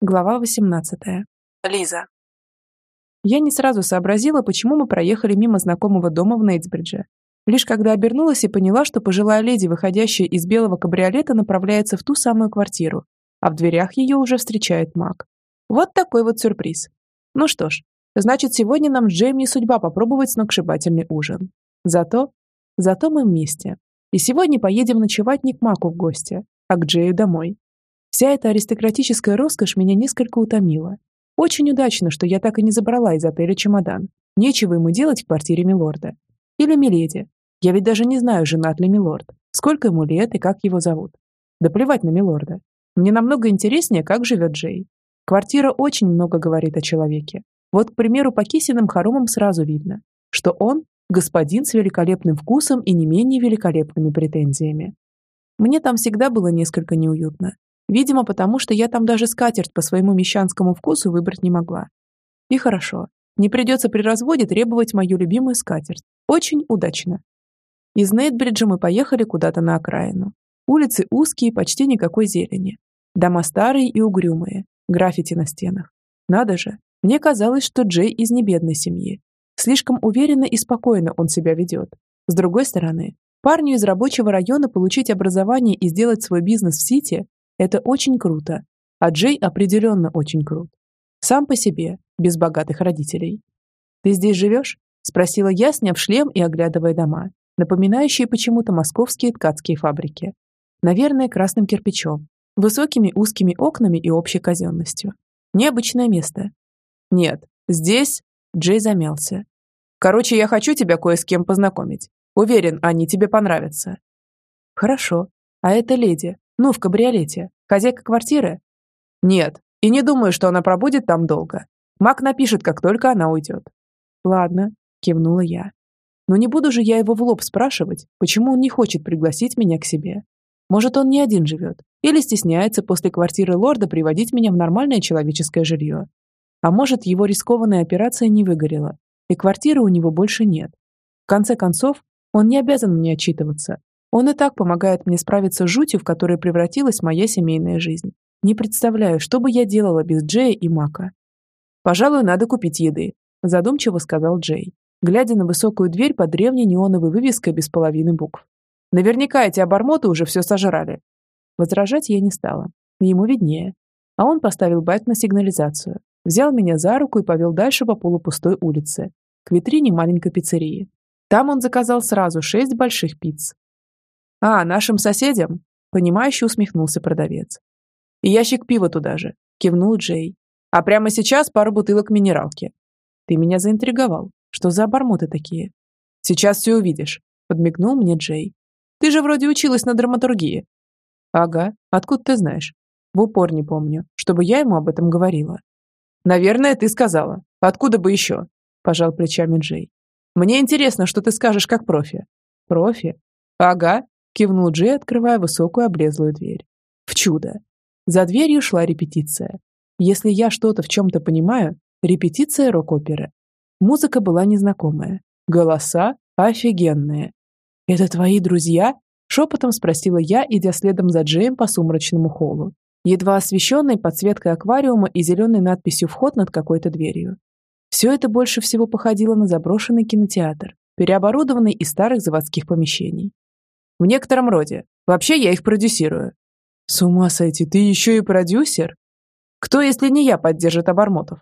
Глава 18. Лиза. Я не сразу сообразила, почему мы проехали мимо знакомого дома в Нейтсбридже. Лишь когда обернулась и поняла, что пожилая леди, выходящая из белого кабриолета, направляется в ту самую квартиру, а в дверях ее уже встречает маг. Вот такой вот сюрприз. Ну что ж, значит, сегодня нам с Джейми судьба попробовать сногсшибательный ужин. Зато, зато мы вместе. И сегодня поедем ночевать не к Маку в гости, а к Джею домой. Вся эта аристократическая роскошь меня несколько утомила. Очень удачно, что я так и не забрала из отеля чемодан. Нечего ему делать в квартире милорда. Или миледи. Я ведь даже не знаю, женат ли милорд. Сколько ему лет и как его зовут. Да плевать на милорда. Мне намного интереснее, как живет Джей. Квартира очень много говорит о человеке. Вот, к примеру, по кисиным хоромам сразу видно, что он – господин с великолепным вкусом и не менее великолепными претензиями. Мне там всегда было несколько неуютно. Видимо, потому что я там даже скатерть по своему мещанскому вкусу выбрать не могла. И хорошо. Не придется при разводе требовать мою любимую скатерть. Очень удачно. Из Нейтбриджа мы поехали куда-то на окраину. Улицы узкие, почти никакой зелени. Дома старые и угрюмые. Граффити на стенах. Надо же. Мне казалось, что Джей из небедной семьи. Слишком уверенно и спокойно он себя ведет. С другой стороны, парню из рабочего района получить образование и сделать свой бизнес в Сити это очень круто. А Джей определенно очень крут. Сам по себе, без богатых родителей. «Ты здесь живешь?» – спросила я, сняв шлем и оглядывая дома, напоминающие почему-то московские ткацкие фабрики. Наверное, красным кирпичом, высокими узкими окнами и общей казенностью. Необычное место. «Нет, здесь...» – Джей замялся. «Короче, я хочу тебя кое с кем познакомить. Уверен, они тебе понравятся». «Хорошо. А это леди, ну, в кабриолете. Хозяйка квартиры? Нет. И не думаю, что она пробудет там долго. Мак напишет, как только она уйдет. Ладно, кивнула я. Но не буду же я его в лоб спрашивать, почему он не хочет пригласить меня к себе. Может, он не один живет. Или стесняется после квартиры лорда приводить меня в нормальное человеческое жилье. А может, его рискованная операция не выгорела, и квартиры у него больше нет. В конце концов, он не обязан мне отчитываться, он и так помогает мне справиться с жутью, в которой превратилась моя семейная жизнь. Не представляю, что бы я делала без Джея и Мака. «Пожалуй, надо купить еды», – задумчиво сказал Джей, глядя на высокую дверь под древней неоновой вывеской без половины букв. «Наверняка эти обормоты уже все сожрали». Возражать я не стала. Ему виднее. А он поставил байк на сигнализацию, взял меня за руку и повел дальше по полупустой улице, к витрине маленькой пиццерии. Там он заказал сразу шесть больших пиц, «А, нашим соседям?» – понимающе усмехнулся продавец. «И ящик пива туда же», – кивнул Джей. «А прямо сейчас пару бутылок минералки». «Ты меня заинтриговал. Что за обормоты такие?» «Сейчас все увидишь», – подмигнул мне Джей. «Ты же вроде училась на драматургии». «Ага. Откуда ты знаешь?» «В упор не помню, чтобы я ему об этом говорила». «Наверное, ты сказала. Откуда бы еще?» – пожал плечами Джей. «Мне интересно, что ты скажешь как профи». «Профи?» «Ага кивнул Джей, открывая высокую облезлую дверь. В чудо. За дверью шла репетиция. Если я что-то в чем-то понимаю, репетиция рок-оперы. Музыка была незнакомая. Голоса офигенные. «Это твои друзья?» Шепотом спросила я, идя следом за Джеем по сумрачному холлу, едва освещенной подсветкой аквариума и зеленой надписью «Вход» над какой-то дверью. Все это больше всего походило на заброшенный кинотеатр, переоборудованный из старых заводских помещений. В некотором роде. Вообще я их продюсирую. С ума сойти, ты еще и продюсер? Кто, если не я, поддержит обормотов?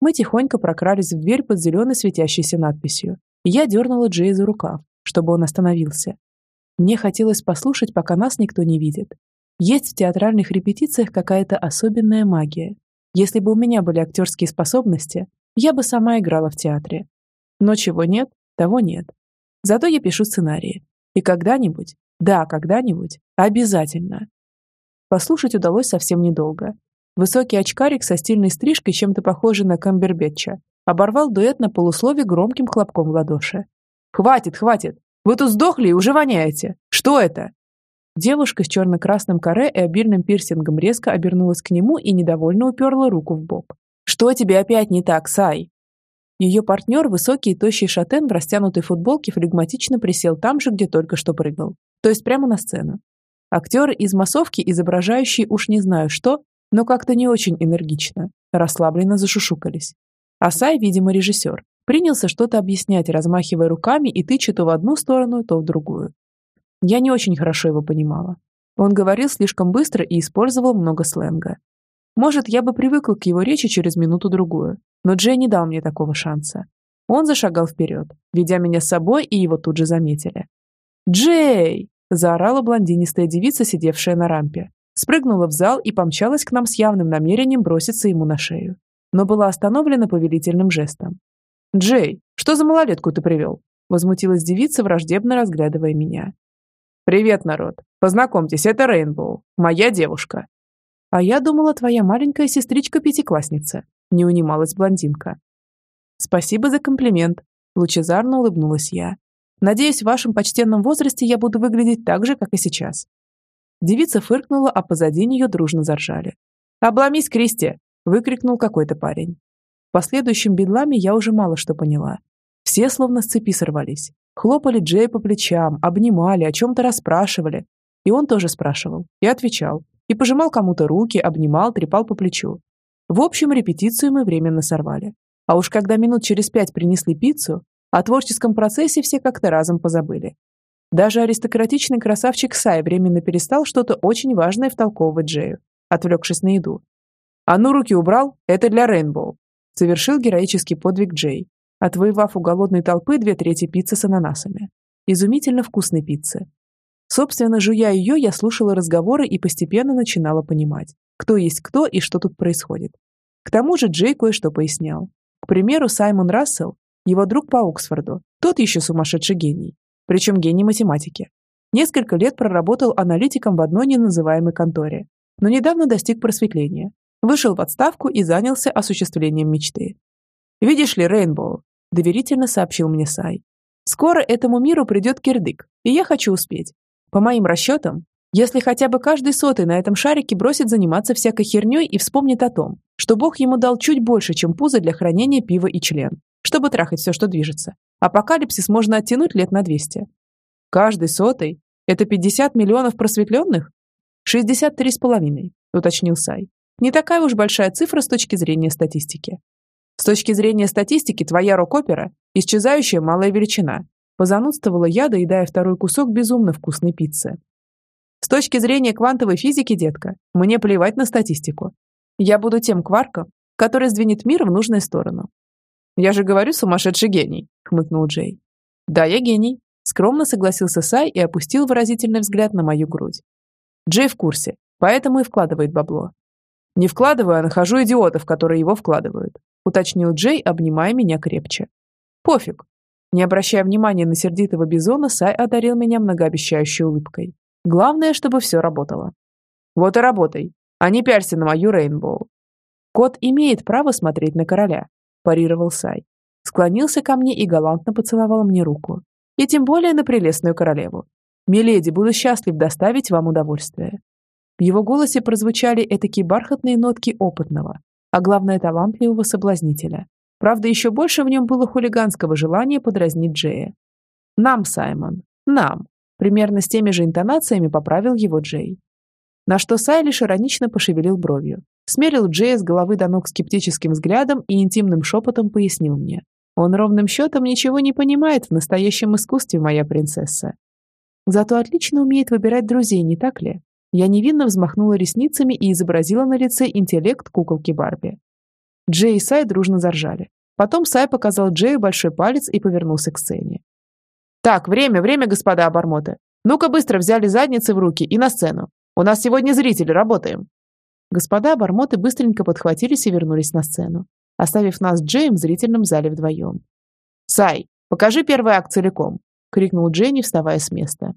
Мы тихонько прокрались в дверь под зеленой светящейся надписью. я дернула Джей за рукав, чтобы он остановился. Мне хотелось послушать, пока нас никто не видит. Есть в театральных репетициях какая-то особенная магия. Если бы у меня были актерские способности, я бы сама играла в театре. Но чего нет, того нет. Зато я пишу сценарии, и когда-нибудь, да, когда-нибудь, обязательно. Послушать удалось совсем недолго. Высокий очкарик со стильной стрижкой, чем-то похожий на Камбербетча, оборвал дуэт на полуслове громким хлопком в ладоши. «Хватит, хватит! Вы тут сдохли и уже воняете! Что это?» Девушка с черно-красным каре и обильным пирсингом резко обернулась к нему и недовольно уперла руку в бок. «Что тебе опять не так, Сай?» Ее партнер, высокий и тощий шатен в растянутой футболке, флегматично присел там же, где только что прыгал. То есть прямо на сцену. Актер из массовки, изображающий уж не знаю что, но как-то не очень энергично, расслабленно зашушукались. Асай, видимо, режиссер, принялся что-то объяснять, размахивая руками и тыча то в одну сторону, то в другую. Я не очень хорошо его понимала. Он говорил слишком быстро и использовал много сленга. Может, я бы привыкла к его речи через минуту-другую, но Джей не дал мне такого шанса. Он зашагал вперед, ведя меня с собой, и его тут же заметили. «Джей!» – заорала блондинистая девица, сидевшая на рампе. Спрыгнула в зал и помчалась к нам с явным намерением броситься ему на шею. Но была остановлена повелительным жестом. «Джей, что за малолетку ты привел?» – возмутилась девица, враждебно разглядывая меня. «Привет, народ. Познакомьтесь, это Рейнбоу, моя девушка». «А я думала, твоя маленькая сестричка-пятиклассница», – не унималась блондинка. «Спасибо за комплимент», – лучезарно улыбнулась я. «Надеюсь, в вашем почтенном возрасте я буду выглядеть так же, как и сейчас». Девица фыркнула, а позади нее дружно заржали. «Обломись, Кристи!» – выкрикнул какой-то парень. В последующем бедламе я уже мало что поняла. Все словно с цепи сорвались. Хлопали Джей по плечам, обнимали, о чем-то расспрашивали. И он тоже спрашивал, и отвечал, и пожимал кому-то руки, обнимал, трепал по плечу. В общем, репетицию мы временно сорвали. А уж когда минут через пять принесли пиццу, о творческом процессе все как-то разом позабыли. Даже аристократичный красавчик Сай временно перестал что-то очень важное втолковывать Джею, отвлекшись на еду. «А ну, руки убрал, это для Рейнбоу», совершил героический подвиг Джей, отвоевав у голодной толпы две трети пиццы с ананасами. Изумительно вкусной пиццы. Собственно, жуя ее, я слушала разговоры и постепенно начинала понимать, кто есть кто и что тут происходит. К тому же Джей кое-что пояснял. К примеру, Саймон Рассел, его друг по Оксфорду, тот еще сумасшедший гений, причем гений математики. Несколько лет проработал аналитиком в одной неназываемой конторе, но недавно достиг просветления, вышел в отставку и занялся осуществлением мечты. «Видишь ли, Рейнбоу», – доверительно сообщил мне Сай, «скоро этому миру придет кирдык, и я хочу успеть. По моим расчетам, если хотя бы каждый сотый на этом шарике бросит заниматься всякой херней и вспомнит о том, что Бог ему дал чуть больше, чем пузо для хранения пива и член, чтобы трахать все, что движется. Апокалипсис можно оттянуть лет на 200. Каждый сотый – это 50 миллионов просветленных? 63 с половиной, уточнил Сай. Не такая уж большая цифра с точки зрения статистики. С точки зрения статистики, твоя рок-опера – исчезающая малая величина. Позанудствовала я, доедая второй кусок безумно вкусной пиццы. С точки зрения квантовой физики, детка, мне плевать на статистику. Я буду тем кварком, который сдвинет мир в нужную сторону. Я же говорю, сумасшедший гений, хмыкнул Джей. Да, я гений, скромно согласился Сай и опустил выразительный взгляд на мою грудь. Джей в курсе, поэтому и вкладывает бабло. Не вкладываю, а нахожу идиотов, которые его вкладывают, уточнил Джей, обнимая меня крепче. Пофиг. Не обращая внимания на сердитого бизона, Сай одарил меня многообещающей улыбкой. Главное, чтобы все работало. Вот и работай, а не пялься на мою Рейнбоу. Кот имеет право смотреть на короля, парировал Сай. Склонился ко мне и галантно поцеловал мне руку. И тем более на прелестную королеву. «Миледи, буду счастлив доставить вам удовольствие». В его голосе прозвучали этакие бархатные нотки опытного, а главное талантливого соблазнителя. Правда, еще больше в нем было хулиганского желания подразнить Джея. «Нам, Саймон, нам!» Примерно с теми же интонациями поправил его Джей. На что Сай лишь иронично пошевелил бровью. Смерил Джея с головы до ног скептическим взглядом и интимным шепотом пояснил мне. Он ровным счетом ничего не понимает в настоящем искусстве, моя принцесса. Зато отлично умеет выбирать друзей, не так ли? Я невинно взмахнула ресницами и изобразила на лице интеллект куколки Барби. Джей и Сай дружно заржали. Потом Сай показал Джею большой палец и повернулся к сцене. «Так, время, время, господа обормоты. Ну-ка быстро взяли задницы в руки и на сцену. У нас сегодня зрители, работаем!» Господа обормоты быстренько подхватились и вернулись на сцену, оставив нас с Джейм в зрительном зале вдвоем. «Сай, покажи первый акт целиком!» — крикнул Дженни, вставая с места.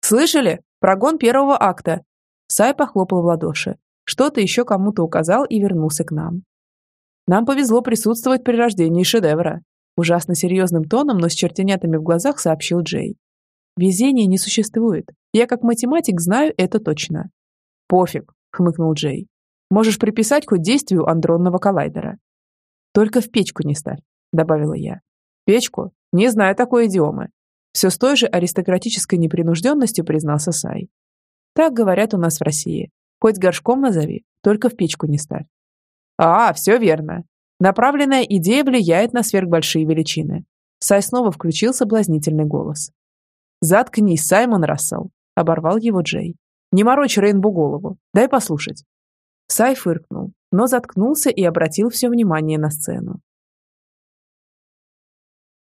«Слышали? Прогон первого акта!» Сай похлопал в ладоши. Что-то еще кому-то указал и вернулся к нам. «Нам повезло присутствовать при рождении шедевра», ужасно серьезным тоном, но с чертенятами в глазах сообщил Джей. «Везения не существует. Я как математик знаю это точно». «Пофиг», — хмыкнул Джей. «Можешь приписать хоть действию андронного коллайдера». «Только в печку не ставь», — добавила я. «Печку? Не знаю такой идиомы». Все с той же аристократической непринужденностью признался Сай. «Так говорят у нас в России. Хоть горшком назови. только в печку не ставь. А, все верно. Направленная идея влияет на сверхбольшие величины. Сай снова включил соблазнительный голос. «Заткнись, Саймон Рассел», — оборвал его Джей. «Не морочь Рейнбу голову. Дай послушать». Сай фыркнул, но заткнулся и обратил все внимание на сцену.